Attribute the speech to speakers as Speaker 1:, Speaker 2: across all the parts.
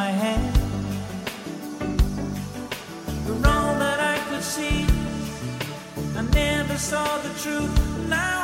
Speaker 1: my hand. The wrong that I could see, I never saw the truth. Now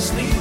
Speaker 1: asleep.